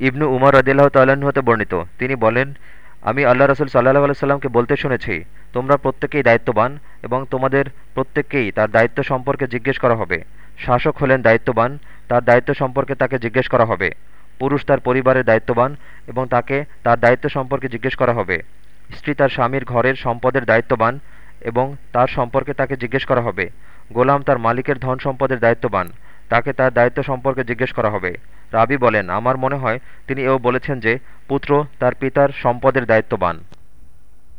ইবনু উমর রদিল্লাহ তাল্লাহ্ন হতে বর্ণিত। তিনি বলেন, আমি আল্লাহ রসুল সাল্লাহ আলাইসাল্লামকে বলতে শুনেছি, তোমরা প্রত্যেকেই দায়িত্ববান এবং তোমাদের প্রত্যেককেই তার দায়িত্ব সম্পর্কে জিজ্ঞেস করা হবে। শাসক হলেন দায়িত্ববান, তার দায়িত্ব সম্পর্কে তাকে জিজ্ঞেস করা হবে। পুরুষ তার পরিবারের দায়িত্ববান এবং তাকে তার দায়িত্ব সম্পর্কে জিজ্ঞেস করা হবে। স্ত্রী তার স্বামীর ঘরের সম্পদের দায়িত্ববান এবং তার সম্পর্কে তাকে জিজ্ঞেস করা হবে। গোলাম তার মালিকের ধন সম্পদের দায়িত্ববান। তাকে তার দায়িত্ব সম্পর্কে জিজ্ঞেস করা হবে। রাবি বলেন, আমার মনে হয় তিনি এও বলেছেন যে পুত্র তার পিতার সম্পদের দায়িত্ববান।